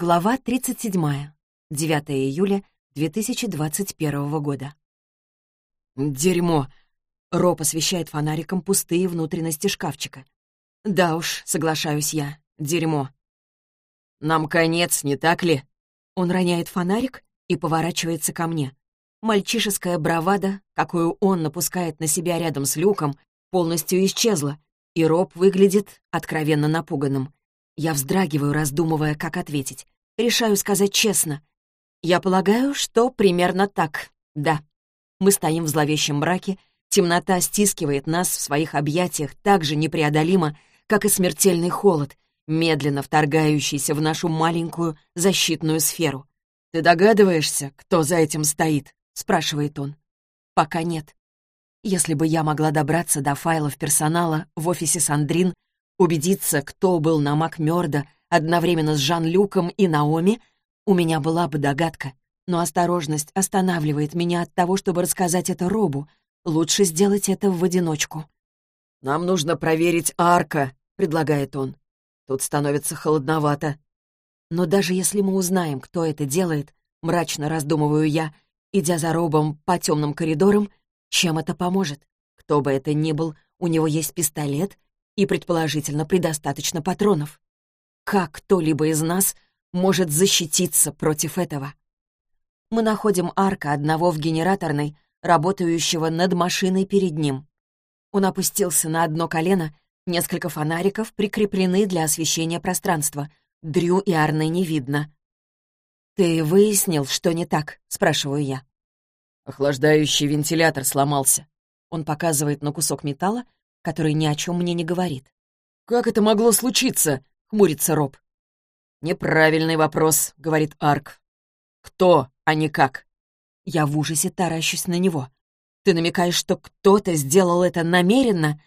Глава 37. 9 июля 2021 года. «Дерьмо!» — Роб освещает фонариком пустые внутренности шкафчика. «Да уж, соглашаюсь я. Дерьмо. Нам конец, не так ли?» Он роняет фонарик и поворачивается ко мне. Мальчишеская бравада, какую он напускает на себя рядом с люком, полностью исчезла, и Роб выглядит откровенно напуганным. Я вздрагиваю, раздумывая, как ответить. Решаю сказать честно. Я полагаю, что примерно так, да. Мы стоим в зловещем браке, темнота стискивает нас в своих объятиях так же непреодолимо, как и смертельный холод, медленно вторгающийся в нашу маленькую защитную сферу. «Ты догадываешься, кто за этим стоит?» — спрашивает он. «Пока нет. Если бы я могла добраться до файлов персонала в офисе Сандрин, Убедиться, кто был на Макмёрда одновременно с Жан-Люком и Наоми, у меня была бы догадка. Но осторожность останавливает меня от того, чтобы рассказать это Робу. Лучше сделать это в одиночку. «Нам нужно проверить Арка», — предлагает он. Тут становится холодновато. Но даже если мы узнаем, кто это делает, мрачно раздумываю я, идя за Робом по темным коридорам, чем это поможет? Кто бы это ни был, у него есть пистолет, и, предположительно, предостаточно патронов. Как кто-либо из нас может защититься против этого? Мы находим арка одного в генераторной, работающего над машиной перед ним. Он опустился на одно колено, несколько фонариков прикреплены для освещения пространства. Дрю и Арны не видно. «Ты выяснил, что не так?» — спрашиваю я. Охлаждающий вентилятор сломался. Он показывает на кусок металла, который ни о чем мне не говорит. «Как это могло случиться?» — хмурится Роб. «Неправильный вопрос», — говорит Арк. «Кто, а не как?» Я в ужасе таращусь на него. «Ты намекаешь, что кто-то сделал это намеренно?»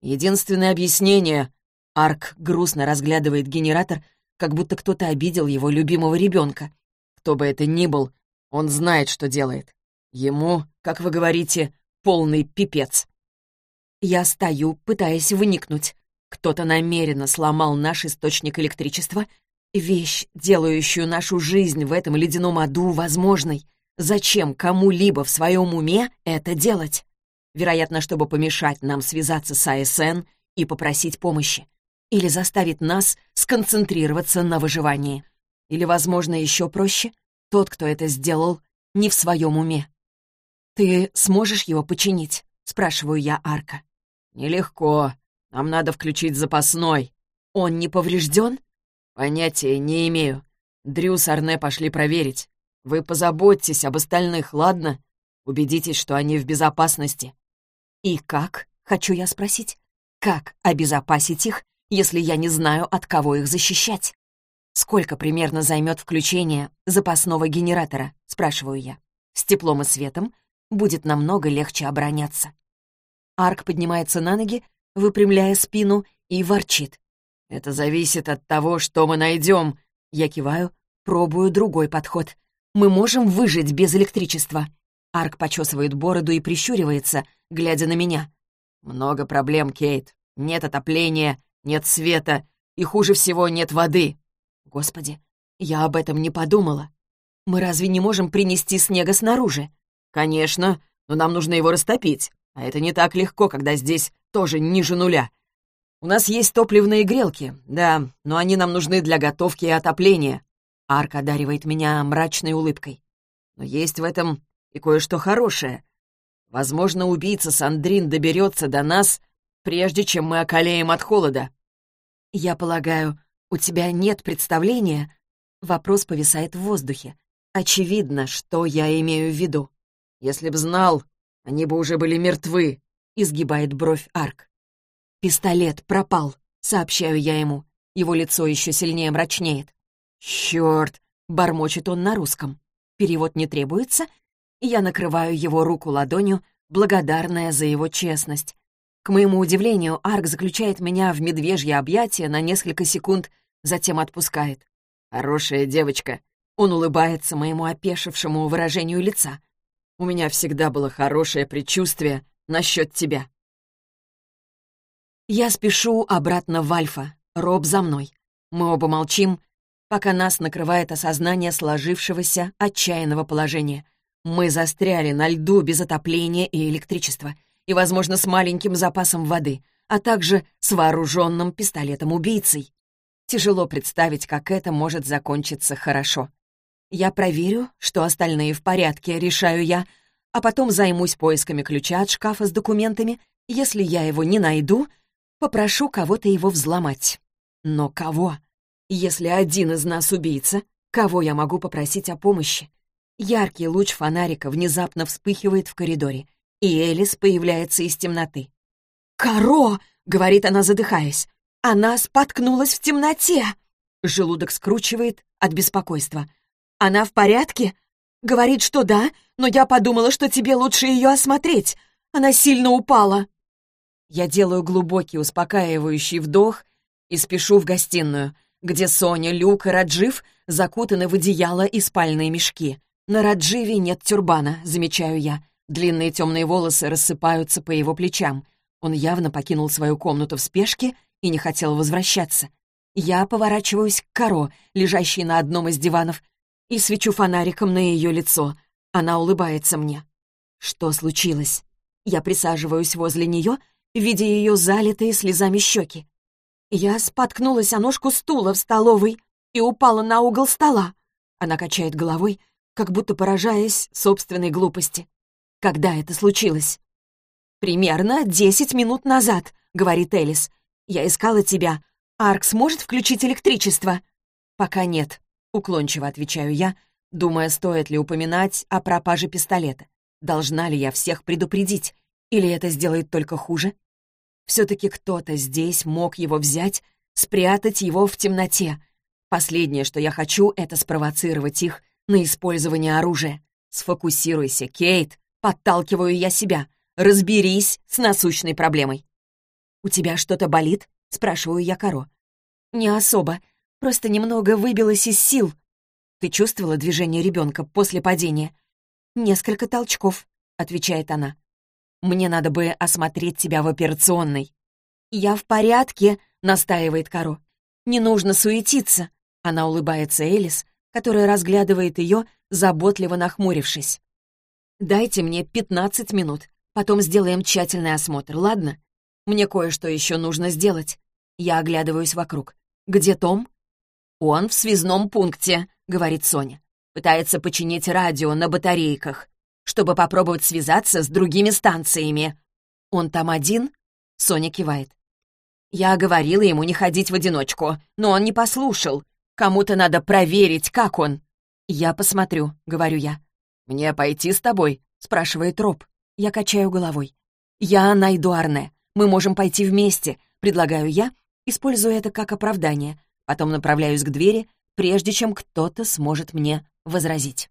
«Единственное объяснение...» Арк грустно разглядывает генератор, как будто кто-то обидел его любимого ребенка. «Кто бы это ни был, он знает, что делает. Ему, как вы говорите, полный пипец». Я стою, пытаясь выникнуть. Кто-то намеренно сломал наш источник электричества, вещь, делающую нашу жизнь в этом ледяном аду возможной. Зачем кому-либо в своем уме это делать? Вероятно, чтобы помешать нам связаться с АСН и попросить помощи. Или заставить нас сконцентрироваться на выживании. Или, возможно, еще проще, тот, кто это сделал, не в своем уме. «Ты сможешь его починить?» — спрашиваю я Арка. «Нелегко. Нам надо включить запасной». «Он не поврежден?» «Понятия не имею. Дрю с Арне пошли проверить. Вы позаботьтесь об остальных, ладно? Убедитесь, что они в безопасности». «И как?» — хочу я спросить. «Как обезопасить их, если я не знаю, от кого их защищать?» «Сколько примерно займет включение запасного генератора?» — спрашиваю я. «С теплом и светом будет намного легче обороняться». Арк поднимается на ноги, выпрямляя спину, и ворчит. «Это зависит от того, что мы найдем». Я киваю, пробую другой подход. «Мы можем выжить без электричества». Арк почесывает бороду и прищуривается, глядя на меня. «Много проблем, Кейт. Нет отопления, нет света, и хуже всего нет воды». «Господи, я об этом не подумала. Мы разве не можем принести снега снаружи?» «Конечно, но нам нужно его растопить. А это не так легко, когда здесь тоже ниже нуля. У нас есть топливные грелки, да, но они нам нужны для готовки и отопления. Арк одаривает меня мрачной улыбкой. Но есть в этом и кое-что хорошее. Возможно, убийца Сандрин доберется до нас, прежде чем мы околеем от холода. Я полагаю, у тебя нет представления? Вопрос повисает в воздухе. Очевидно, что я имею в виду. Если б знал, они бы уже были мертвы», — изгибает бровь Арк. «Пистолет пропал», — сообщаю я ему. Его лицо еще сильнее мрачнеет. «Черт!» — бормочет он на русском. Перевод не требуется, я накрываю его руку ладонью, благодарная за его честность. К моему удивлению, Арк заключает меня в медвежье объятие на несколько секунд, затем отпускает. «Хорошая девочка!» Он улыбается моему опешившему выражению лица. У меня всегда было хорошее предчувствие насчет тебя. Я спешу обратно в Альфа. Роб за мной. Мы оба молчим. пока нас накрывает осознание сложившегося отчаянного положения. Мы застряли на льду без отопления и электричества, и, возможно, с маленьким запасом воды, а также с вооруженным пистолетом-убийцей. Тяжело представить, как это может закончиться хорошо. Я проверю, что остальные в порядке, решаю я, а потом займусь поисками ключа от шкафа с документами. Если я его не найду, попрошу кого-то его взломать. Но кого? Если один из нас убийца, кого я могу попросить о помощи? Яркий луч фонарика внезапно вспыхивает в коридоре, и Элис появляется из темноты. «Каро!» — говорит она, задыхаясь. «Она споткнулась в темноте!» Желудок скручивает от беспокойства. «Она в порядке?» «Говорит, что да, но я подумала, что тебе лучше ее осмотреть. Она сильно упала». Я делаю глубокий успокаивающий вдох и спешу в гостиную, где Соня, Люк и Раджив закутаны в одеяло и спальные мешки. На Радживе нет тюрбана, замечаю я. Длинные темные волосы рассыпаются по его плечам. Он явно покинул свою комнату в спешке и не хотел возвращаться. Я поворачиваюсь к Каро, лежащей на одном из диванов, и свечу фонариком на ее лицо. Она улыбается мне. Что случилось? Я присаживаюсь возле нее, видя ее залитые слезами щеки. Я споткнулась о ножку стула в столовой и упала на угол стола. Она качает головой, как будто поражаясь собственной глупости. Когда это случилось? «Примерно десять минут назад», — говорит Элис. «Я искала тебя. Арк сможет включить электричество?» «Пока нет», — уклончиво отвечаю я, думая, стоит ли упоминать о пропаже пистолета. Должна ли я всех предупредить? Или это сделает только хуже? Все-таки кто-то здесь мог его взять, спрятать его в темноте. Последнее, что я хочу, это спровоцировать их на использование оружия. Сфокусируйся, Кейт, подталкиваю я себя. Разберись с насущной проблемой. «У тебя что-то болит?» — спрашиваю я Каро. «Не особо. Просто немного выбилась из сил». «Ты чувствовала движение ребенка после падения?» «Несколько толчков», — отвечает она. «Мне надо бы осмотреть тебя в операционной». «Я в порядке», — настаивает Каро. «Не нужно суетиться». Она улыбается Элис, которая разглядывает ее, заботливо нахмурившись. «Дайте мне пятнадцать минут. Потом сделаем тщательный осмотр, ладно? Мне кое-что еще нужно сделать. Я оглядываюсь вокруг. Где Том? Он в связном пункте, говорит Соня. Пытается починить радио на батарейках, чтобы попробовать связаться с другими станциями. Он там один? Соня кивает. Я говорила ему не ходить в одиночку, но он не послушал. Кому-то надо проверить, как он. Я посмотрю, говорю я. Мне пойти с тобой? спрашивает Роб. Я качаю головой. «Я найду Арне. Мы можем пойти вместе», — предлагаю я, используя это как оправдание. Потом направляюсь к двери, прежде чем кто-то сможет мне возразить.